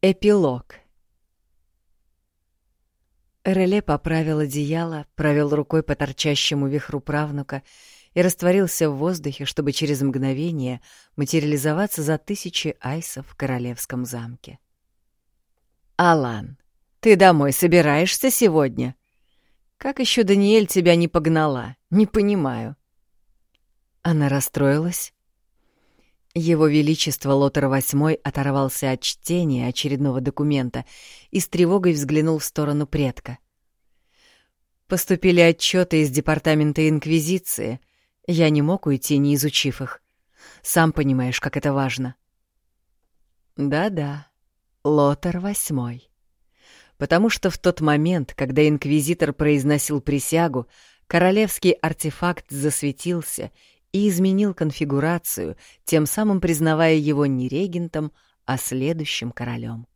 Эпилог Реле поправил одеяло, провел рукой по торчащему вихру правнука и растворился в воздухе, чтобы через мгновение материализоваться за тысячи айсов в королевском замке. «Алан, ты домой собираешься сегодня? Как еще Даниэль тебя не погнала? Не понимаю». Она расстроилась. Его Величество Лотер VIII оторвался от чтения очередного документа и с тревогой взглянул в сторону предка. Поступили отчеты из Департамента Инквизиции. Я не мог уйти, не изучив их. Сам понимаешь, как это важно. Да-да, Лотер VIII. Потому что в тот момент, когда инквизитор произносил присягу, королевский артефакт засветился и изменил конфигурацию, тем самым признавая его не регентом, а следующим королем.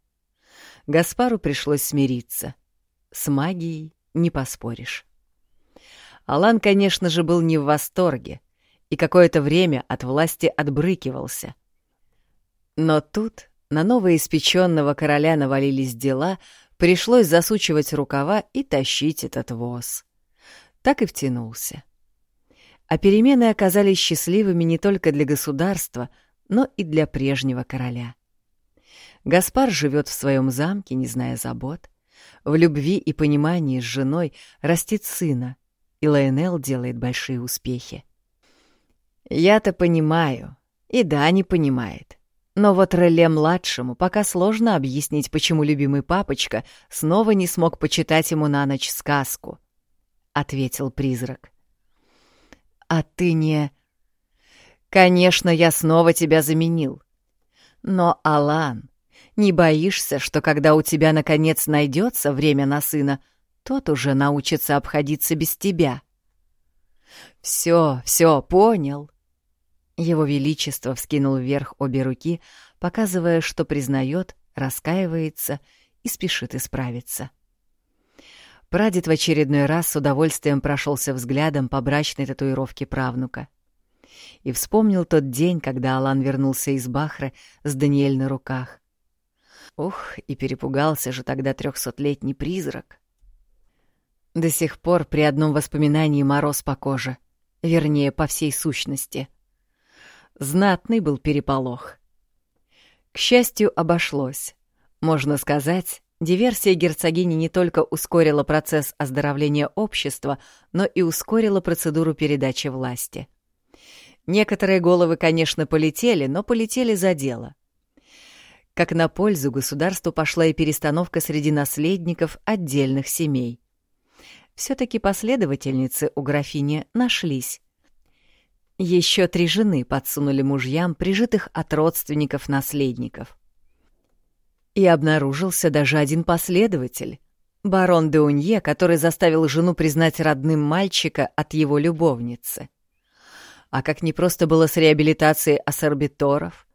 Гаспару пришлось смириться. С магией не поспоришь. Алан, конечно же, был не в восторге и какое-то время от власти отбрыкивался. Но тут на новоиспеченного короля навалились дела, пришлось засучивать рукава и тащить этот воз. Так и втянулся а перемены оказались счастливыми не только для государства, но и для прежнего короля. Гаспар живет в своем замке, не зная забот. В любви и понимании с женой растит сына, и Лайонел делает большие успехи. Я-то понимаю, и Дани понимает. Но вот Реле-младшему пока сложно объяснить, почему любимый папочка снова не смог почитать ему на ночь сказку, — ответил призрак. А ты не... Конечно, я снова тебя заменил. Но, Алан, не боишься, что когда у тебя наконец найдется время на сына, тот уже научится обходиться без тебя? Все, все, понял. Его Величество вскинул вверх обе руки, показывая, что признает, раскаивается и спешит исправиться. — Прадед в очередной раз с удовольствием прошелся взглядом по брачной татуировке правнука. И вспомнил тот день, когда Алан вернулся из Бахры с Даниэль на руках. Ух, и перепугался же тогда трехсотлетний призрак. До сих пор при одном воспоминании мороз по коже, вернее, по всей сущности. Знатный был переполох. К счастью, обошлось. Можно сказать, Диверсия герцогини не только ускорила процесс оздоровления общества, но и ускорила процедуру передачи власти. Некоторые головы, конечно, полетели, но полетели за дело. Как на пользу государству пошла и перестановка среди наследников отдельных семей. Все-таки последовательницы у графини нашлись. Еще три жены подсунули мужьям, прижитых от родственников наследников. И обнаружился даже один последователь — барон де Унье, который заставил жену признать родным мальчика от его любовницы. А как непросто было с реабилитацией ассорбиторов.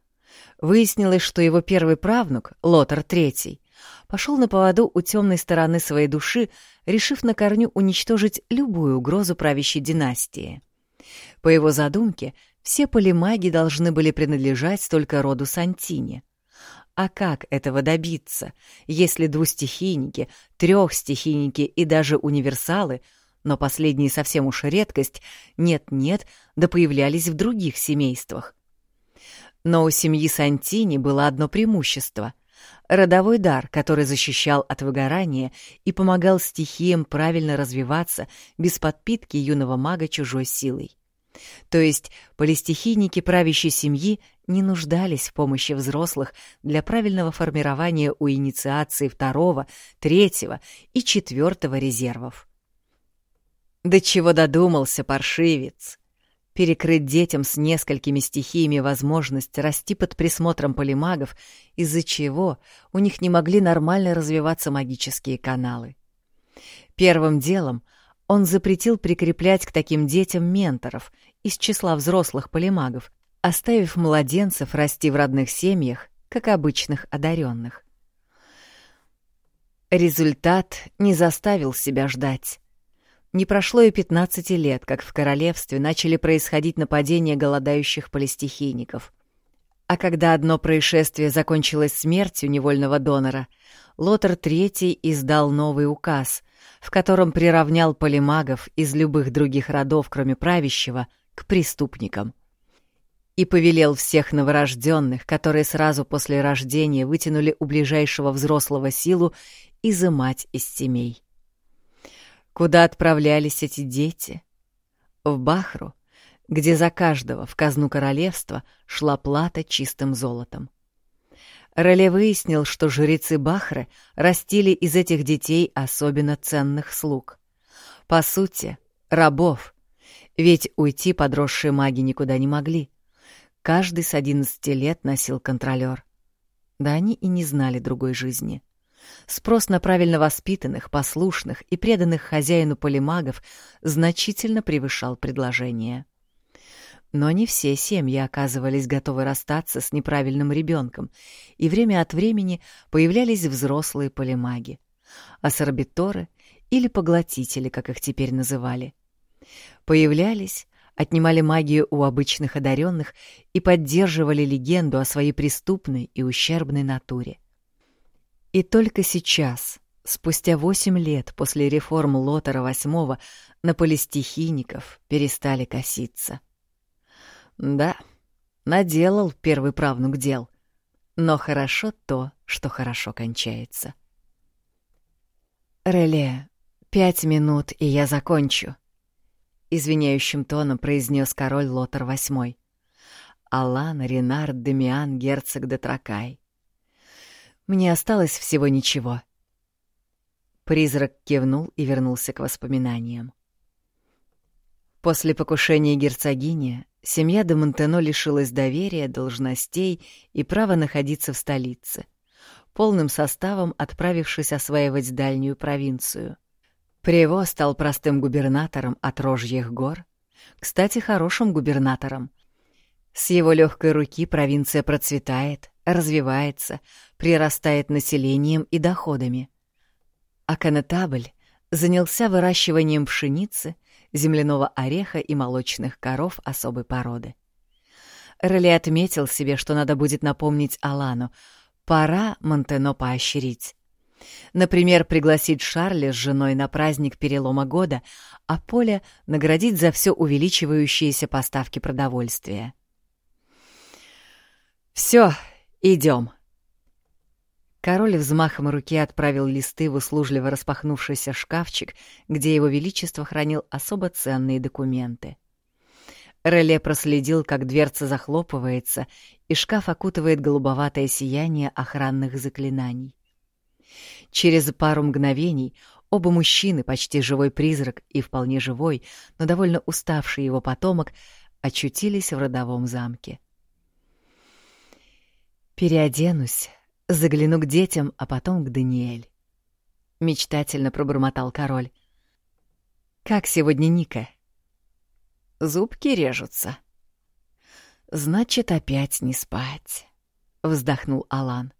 Выяснилось, что его первый правнук, Лотар III, пошел на поводу у темной стороны своей души, решив на корню уничтожить любую угрозу правящей династии. По его задумке, все полимаги должны были принадлежать только роду Сантини. А как этого добиться, если двустихийники, трехстихийники и даже универсалы, но последние совсем уж редкость, нет-нет, да появлялись в других семействах? Но у семьи Сантини было одно преимущество — родовой дар, который защищал от выгорания и помогал стихиям правильно развиваться без подпитки юного мага чужой силой. То есть полистихийники правящей семьи не нуждались в помощи взрослых для правильного формирования у инициации второго, третьего и четвертого резервов. До чего додумался паршивец? Перекрыть детям с несколькими стихиями возможность расти под присмотром полимагов, из-за чего у них не могли нормально развиваться магические каналы. Первым делом он запретил прикреплять к таким детям менторов из числа взрослых полимагов, оставив младенцев расти в родных семьях, как обычных одаренных. Результат не заставил себя ждать. Не прошло и 15 лет, как в королевстве начали происходить нападения голодающих полистихийников. А когда одно происшествие закончилось смертью невольного донора, Лотер III издал новый указ, в котором приравнял полимагов из любых других родов, кроме правящего, к преступникам. И повелел всех новорожденных, которые сразу после рождения вытянули у ближайшего взрослого силу, изымать из семей. Куда отправлялись эти дети? В Бахру, где за каждого в казну королевства шла плата чистым золотом. Реле выяснил, что жрецы Бахры растили из этих детей особенно ценных слуг. По сути, рабов, ведь уйти подросшие маги никуда не могли. Каждый с одиннадцати лет носил контролер. Да они и не знали другой жизни. Спрос на правильно воспитанных, послушных и преданных хозяину полимагов значительно превышал предложение. Но не все семьи оказывались готовы расстаться с неправильным ребенком, и время от времени появлялись взрослые полимаги, ассорбиторы или поглотители, как их теперь называли. Появлялись, отнимали магию у обычных одаренных и поддерживали легенду о своей преступной и ущербной натуре. И только сейчас, спустя восемь лет после реформ Лотера VIII, на полистихийников перестали коситься. Да, наделал первый правнук дел, но хорошо то, что хорошо кончается. «Реле, пять минут, и я закончу», — извиняющим тоном произнес король Лотер VIII. Алан, Ренард, Демиан, герцог де Тракай. Мне осталось всего ничего. Призрак кивнул и вернулся к воспоминаниям. После покушения герцогини семья де Монтено лишилась доверия, должностей и права находиться в столице, полным составом отправившись осваивать дальнюю провинцию. Прево стал простым губернатором от Рожьих гор, кстати, хорошим губернатором. С его легкой руки провинция процветает, развивается, прирастает населением и доходами. А конетабль занялся выращиванием пшеницы, земляного ореха и молочных коров особой породы. Реле отметил себе, что надо будет напомнить Алану, пора Монтено поощрить. Например, пригласить Шарля с женой на праздник перелома года, а Поля наградить за все увеличивающиеся поставки продовольствия. «Все, идем», Король взмахом руки отправил листы в услужливо распахнувшийся шкафчик, где его величество хранил особо ценные документы. Реле проследил, как дверца захлопывается, и шкаф окутывает голубоватое сияние охранных заклинаний. Через пару мгновений оба мужчины, почти живой призрак и вполне живой, но довольно уставший его потомок, очутились в родовом замке. «Переоденусь», Загляну к детям, а потом к Даниэль. Мечтательно пробормотал король. Как сегодня Ника? Зубки режутся. Значит, опять не спать, вздохнул Алан.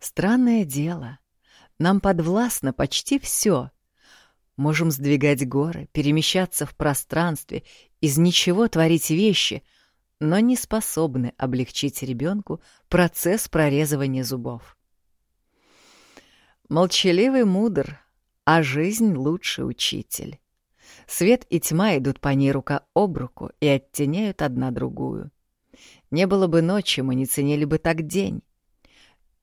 Странное дело. Нам подвластно почти все. Можем сдвигать горы, перемещаться в пространстве, из ничего творить вещи — но не способны облегчить ребенку процесс прорезывания зубов. Молчаливый мудр, а жизнь лучший учитель. Свет и тьма идут по ней рука об руку и оттеняют одна другую. Не было бы ночи, мы не ценили бы так день.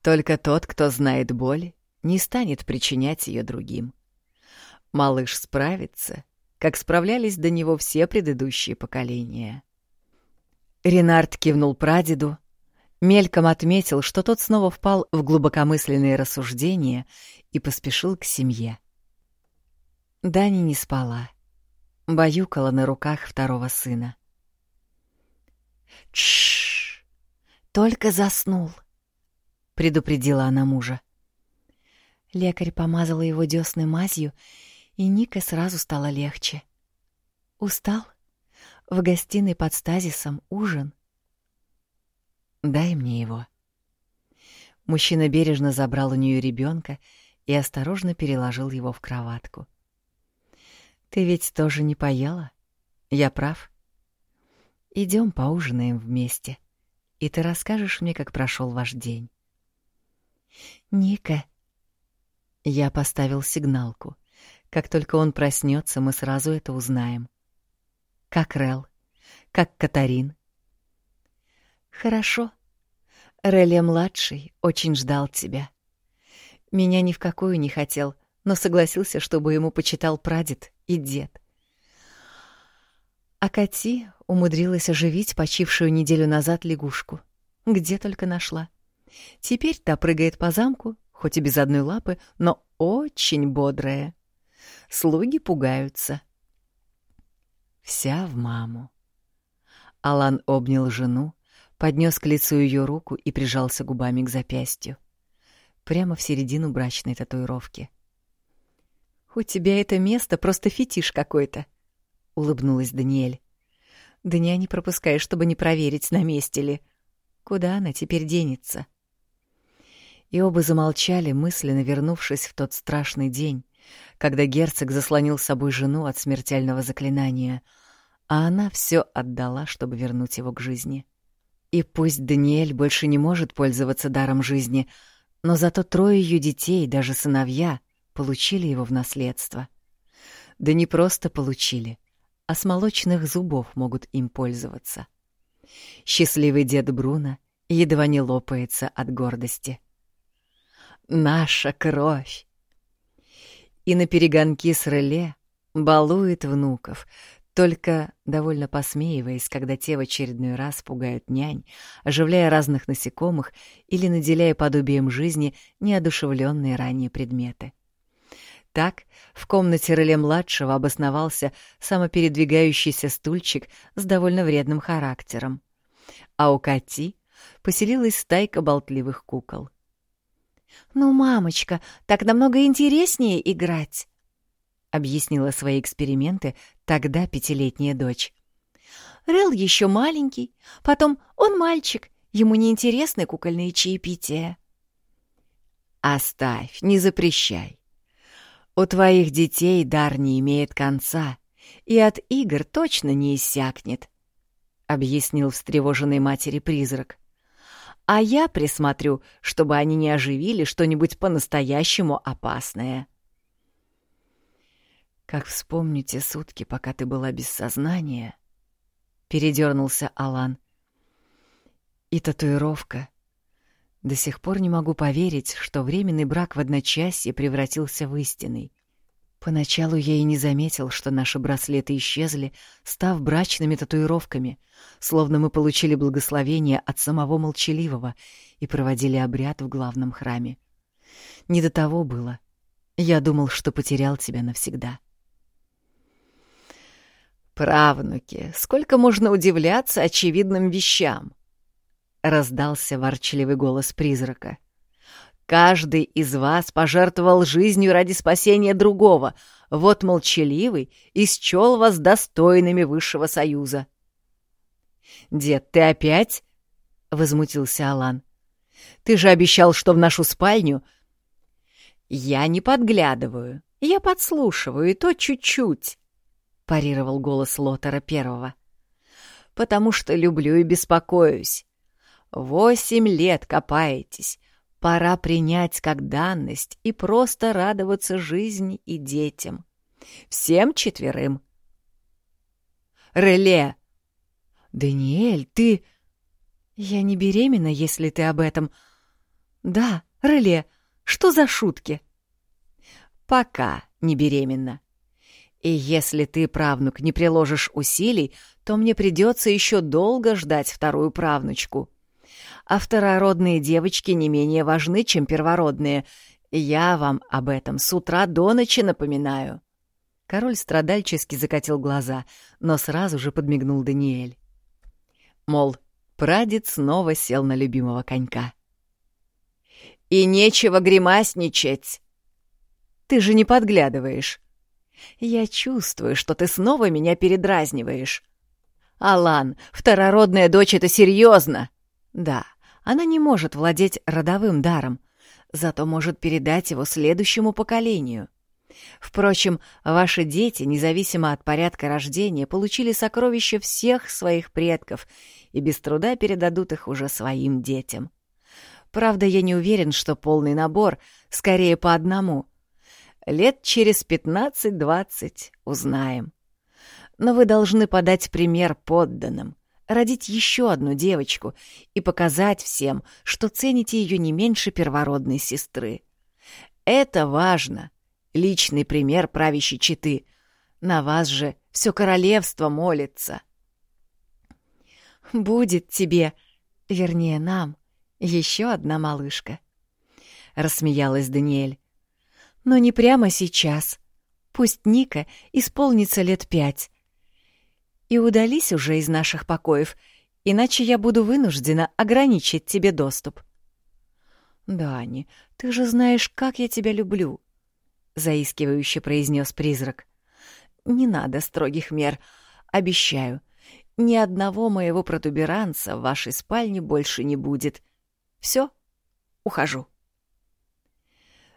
Только тот, кто знает боль, не станет причинять ее другим. Малыш справится, как справлялись до него все предыдущие поколения. Ренард кивнул прадеду, мельком отметил, что тот снова впал в глубокомысленные рассуждения и поспешил к семье. Дани не спала, баюкала на руках второго сына. «Тш! Только заснул!» — предупредила она мужа. Лекарь помазала его дёсной мазью, и Ника сразу стало легче. «Устал?» В гостиной под стазисом ужин. Дай мне его. Мужчина бережно забрал у нее ребенка и осторожно переложил его в кроватку. Ты ведь тоже не поела? Я прав. Идем поужинаем вместе и ты расскажешь мне, как прошел ваш день. Ника. Я поставил сигналку. Как только он проснется, мы сразу это узнаем. Как Рел? Как Катарин? Хорошо. Реле-младший очень ждал тебя. Меня ни в какую не хотел, но согласился, чтобы ему почитал прадед и дед. А Кати умудрилась оживить почившую неделю назад лягушку. Где только нашла. Теперь та прыгает по замку, хоть и без одной лапы, но очень бодрая. Слуги пугаются. Вся в маму. Алан обнял жену, поднес к лицу ее руку и прижался губами к запястью. Прямо в середину брачной татуировки. «У тебя это место просто фетиш какой-то», — улыбнулась Даниэль. «Дня не пропускай, чтобы не проверить, на месте ли. Куда она теперь денется?» И оба замолчали, мысленно вернувшись в тот страшный день, когда герцог заслонил с собой жену от смертельного заклинания, а она все отдала, чтобы вернуть его к жизни. И пусть Даниэль больше не может пользоваться даром жизни, но зато трое ее детей, даже сыновья, получили его в наследство. Да не просто получили, а с молочных зубов могут им пользоваться. Счастливый дед Бруно едва не лопается от гордости. «Наша кровь!» И на перегонки с реле балует внуков, только довольно посмеиваясь, когда те в очередной раз пугают нянь, оживляя разных насекомых или наделяя подобием жизни неодушевленные ранее предметы. Так в комнате Реле-младшего обосновался самопередвигающийся стульчик с довольно вредным характером. А у Кати поселилась стайка болтливых кукол. «Ну, мамочка, так намного интереснее играть!» — объяснила свои эксперименты тогда пятилетняя дочь. «Рел еще маленький, потом он мальчик, ему неинтересны кукольные чаепития». «Оставь, не запрещай. У твоих детей дар не имеет конца, и от игр точно не иссякнет», — объяснил встревоженной матери призрак. «А я присмотрю, чтобы они не оживили что-нибудь по-настоящему опасное». «Как вспомню те сутки, пока ты была без сознания», — передернулся Алан. «И татуировка. До сих пор не могу поверить, что временный брак в одночасье превратился в истинный. Поначалу я и не заметил, что наши браслеты исчезли, став брачными татуировками, словно мы получили благословение от самого молчаливого и проводили обряд в главном храме. Не до того было. Я думал, что потерял тебя навсегда. «Правнуки, сколько можно удивляться очевидным вещам!» — раздался ворчливый голос призрака. «Каждый из вас пожертвовал жизнью ради спасения другого. Вот молчаливый и счел вас достойными высшего союза». «Дед, ты опять?» — возмутился Алан. «Ты же обещал, что в нашу спальню...» «Я не подглядываю, я подслушиваю, и то чуть-чуть», — парировал голос Лотера Первого. «Потому что люблю и беспокоюсь. Восемь лет копаетесь. Пора принять как данность и просто радоваться жизни и детям. Всем четверым. Реле! Даниэль, ты... Я не беременна, если ты об этом. Да, Реле, что за шутки? Пока не беременна. И если ты, правнук, не приложишь усилий, то мне придется еще долго ждать вторую правнучку а второродные девочки не менее важны, чем первородные. Я вам об этом с утра до ночи напоминаю». Король страдальчески закатил глаза, но сразу же подмигнул Даниэль. Мол, прадед снова сел на любимого конька. «И нечего гримасничать!» «Ты же не подглядываешь!» «Я чувствую, что ты снова меня передразниваешь!» «Алан, второродная дочь — это серьезно!» «Да, она не может владеть родовым даром, зато может передать его следующему поколению. Впрочем, ваши дети, независимо от порядка рождения, получили сокровища всех своих предков и без труда передадут их уже своим детям. Правда, я не уверен, что полный набор, скорее по одному. Лет через пятнадцать-двадцать узнаем. Но вы должны подать пример подданным, родить еще одну девочку и показать всем, что цените ее не меньше первородной сестры. Это важно — личный пример правящей четы. На вас же все королевство молится. Будет тебе, вернее нам, еще одна малышка. Рассмеялась Даниэль. Но не прямо сейчас. Пусть Ника исполнится лет пять. И удались уже из наших покоев, иначе я буду вынуждена ограничить тебе доступ. Дани, ты же знаешь, как я тебя люблю. — заискивающе произнес призрак. «Не надо строгих мер. Обещаю, ни одного моего протуберанца в вашей спальне больше не будет. Все, ухожу».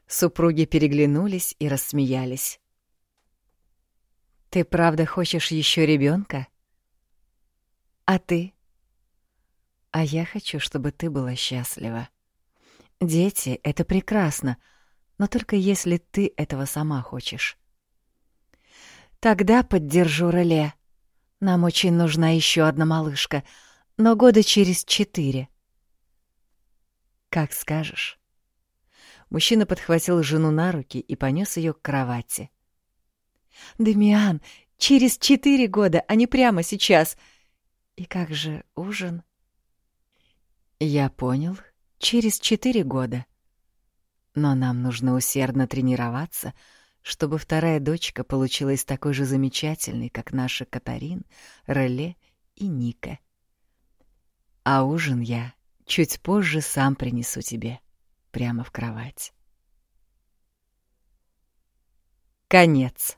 Супруги переглянулись и рассмеялись. «Ты правда хочешь еще ребенка? А ты?» «А я хочу, чтобы ты была счастлива. Дети — это прекрасно, — но только если ты этого сама хочешь. Тогда поддержу Реле. Нам очень нужна еще одна малышка, но года через четыре. Как скажешь. Мужчина подхватил жену на руки и понес ее к кровати. «Демиан, через четыре года, а не прямо сейчас. И как же ужин?» «Я понял. Через четыре года», но нам нужно усердно тренироваться, чтобы вторая дочка получилась такой же замечательной, как наша Катарин, Реле и Ника. А ужин я чуть позже сам принесу тебе прямо в кровать. Конец.